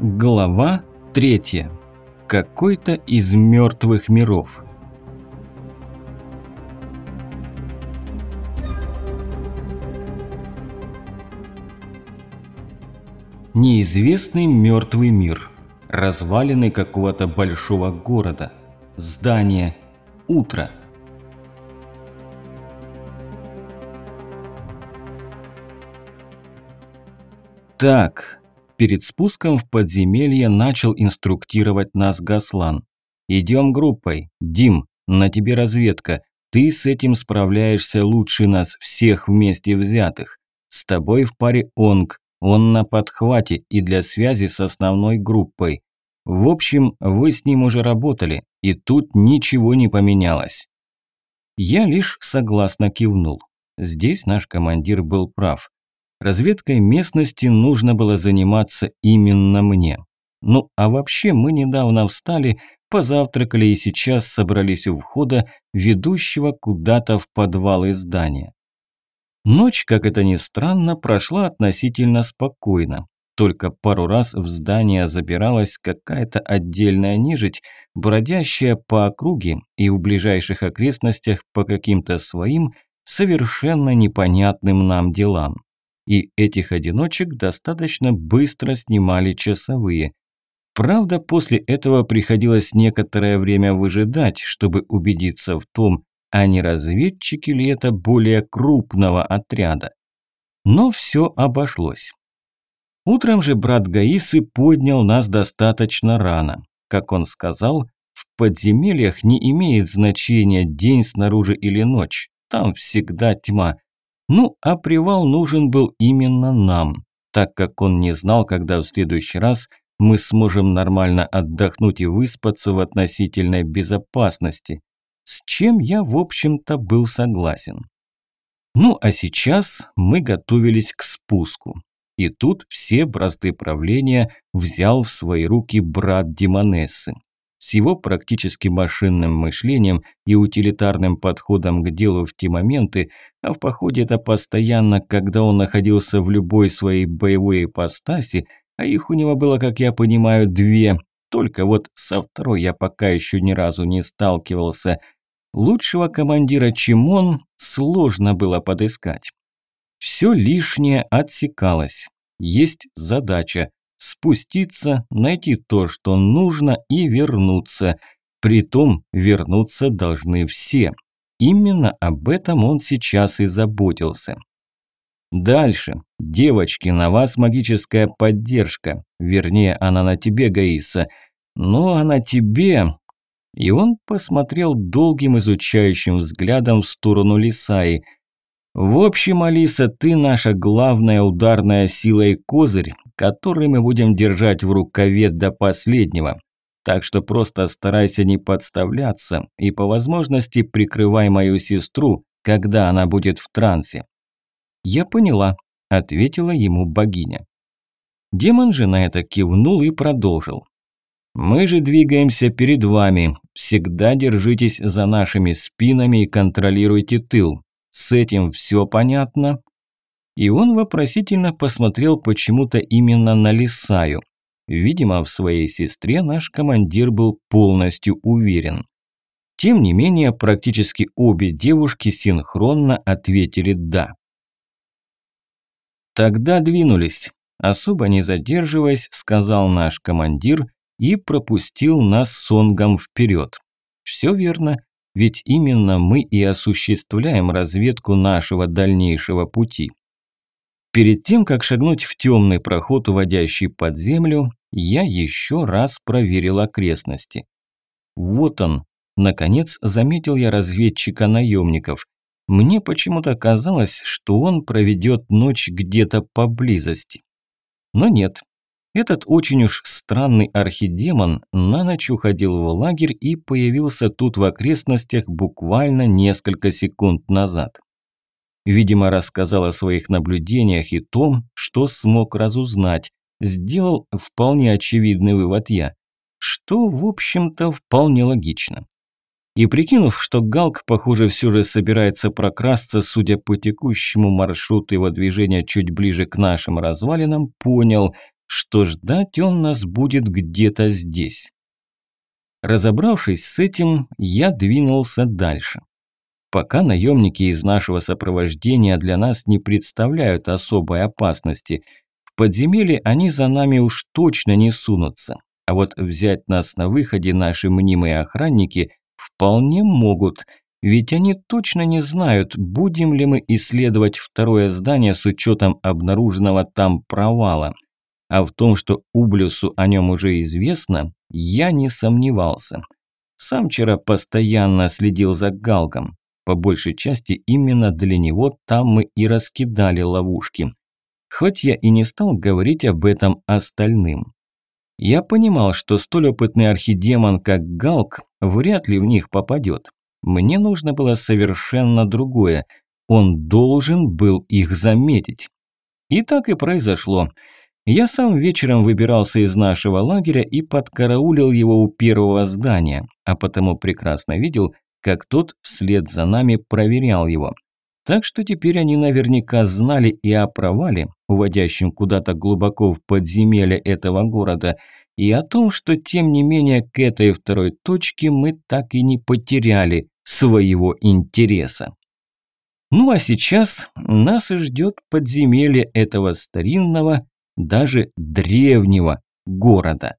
Глава третья. Какой-то из мертвых миров. Неизвестный мертвый мир. Развалины какого-то большого города. Здание. Утро. Так, Перед спуском в подземелье начал инструктировать нас Гаслан. «Идем группой. Дим, на тебе разведка. Ты с этим справляешься лучше нас всех вместе взятых. С тобой в паре Онг. Он на подхвате и для связи с основной группой. В общем, вы с ним уже работали, и тут ничего не поменялось». Я лишь согласно кивнул. Здесь наш командир был прав. Разведкой местности нужно было заниматься именно мне. Ну, а вообще мы недавно встали, позавтракали и сейчас собрались у входа, ведущего куда-то в подвалы здания. Ночь, как это ни странно, прошла относительно спокойно. Только пару раз в здание забиралась какая-то отдельная нежить, бродящая по округе и в ближайших окрестностях по каким-то своим, совершенно непонятным нам делам и этих одиночек достаточно быстро снимали часовые. Правда, после этого приходилось некоторое время выжидать, чтобы убедиться в том, а не разведчики ли это более крупного отряда. Но все обошлось. Утром же брат Гаисы поднял нас достаточно рано. Как он сказал, в подземельях не имеет значения день снаружи или ночь. Там всегда тьма, ну, а привал нужен был именно нам, так как он не знал, когда в следующий раз мы сможем нормально отдохнуть и выспаться в относительной безопасности, с чем я, в общем-то, был согласен. Ну, а сейчас мы готовились к спуску. И тут все бразды правления взял в свои руки брат Демонессы. С его практически машинным мышлением и утилитарным подходом к делу в те моменты, а в походе это постоянно, когда он находился в любой своей боевой ипостаси, а их у него было, как я понимаю, две, только вот со второй я пока еще ни разу не сталкивался. Лучшего командира, чем он, сложно было подыскать. Все лишнее отсекалось. Есть задача спуститься, найти то, что нужно и вернуться. Притом вернуться должны все. Именно об этом он сейчас и заботился. Дальше. Девочки, на вас магическая поддержка. Вернее, она на тебе, Гаиса. Но она тебе... И он посмотрел долгим изучающим взглядом в сторону Лисаи. В общем, Алиса, ты наша главная ударная сила и козырь, который мы будем держать в рукаве до последнего. Так что просто старайся не подставляться и по возможности прикрывай мою сестру, когда она будет в трансе. Я поняла, ответила ему богиня. Демон же на это кивнул и продолжил. Мы же двигаемся перед вами. Всегда держитесь за нашими спинами и контролируйте тыл. С этим все понятно?» И он вопросительно посмотрел почему-то именно на Лисаю. Видимо, в своей сестре наш командир был полностью уверен. Тем не менее, практически обе девушки синхронно ответили «да». «Тогда двинулись», – особо не задерживаясь, сказал наш командир и пропустил нас сонгом вперед. «Все верно, ведь именно мы и осуществляем разведку нашего дальнейшего пути. Перед тем, как шагнуть в темный проход, уводящий под землю, я еще раз проверил окрестности. Вот он, наконец заметил я разведчика наемников. Мне почему-то казалось, что он проведет ночь где-то поблизости. Но нет, этот очень уж странный архидемон на ночь уходил в лагерь и появился тут в окрестностях буквально несколько секунд назад. Видимо, рассказал о своих наблюдениях и том, что смог разузнать. Сделал вполне очевидный вывод я, что, в общем-то, вполне логично. И прикинув, что Галк, похоже, все же собирается прокрасться, судя по текущему маршруту его движения чуть ближе к нашим развалинам, понял – что ждать он нас будет где-то здесь. Разобравшись с этим, я двинулся дальше. Пока наемники из нашего сопровождения для нас не представляют особой опасности. В подземелье они за нами уж точно не сунутся. А вот взять нас на выходе наши мнимые охранники вполне могут, ведь они точно не знают, будем ли мы исследовать второе здание с учетом обнаруженного там провала. А в том, что Ублюсу о нем уже известно, я не сомневался. Сам вчера постоянно следил за Галком. По большей части именно для него там мы и раскидали ловушки. Хоть я и не стал говорить об этом остальным. Я понимал, что столь опытный архидемон, как Галк, вряд ли в них попадет. Мне нужно было совершенно другое. Он должен был их заметить. И так и произошло. Я сам вечером выбирался из нашего лагеря и подкараулил его у первого здания, а потому прекрасно видел, как тот вслед за нами проверял его. Так что теперь они наверняка знали и о провале, уводящем куда-то глубоко в подземелье этого города, и о том, что тем не менее к этой второй точке мы так и не потеряли своего интереса. Ну а сейчас нас ждет подземелье этого старинного, даже древнего города.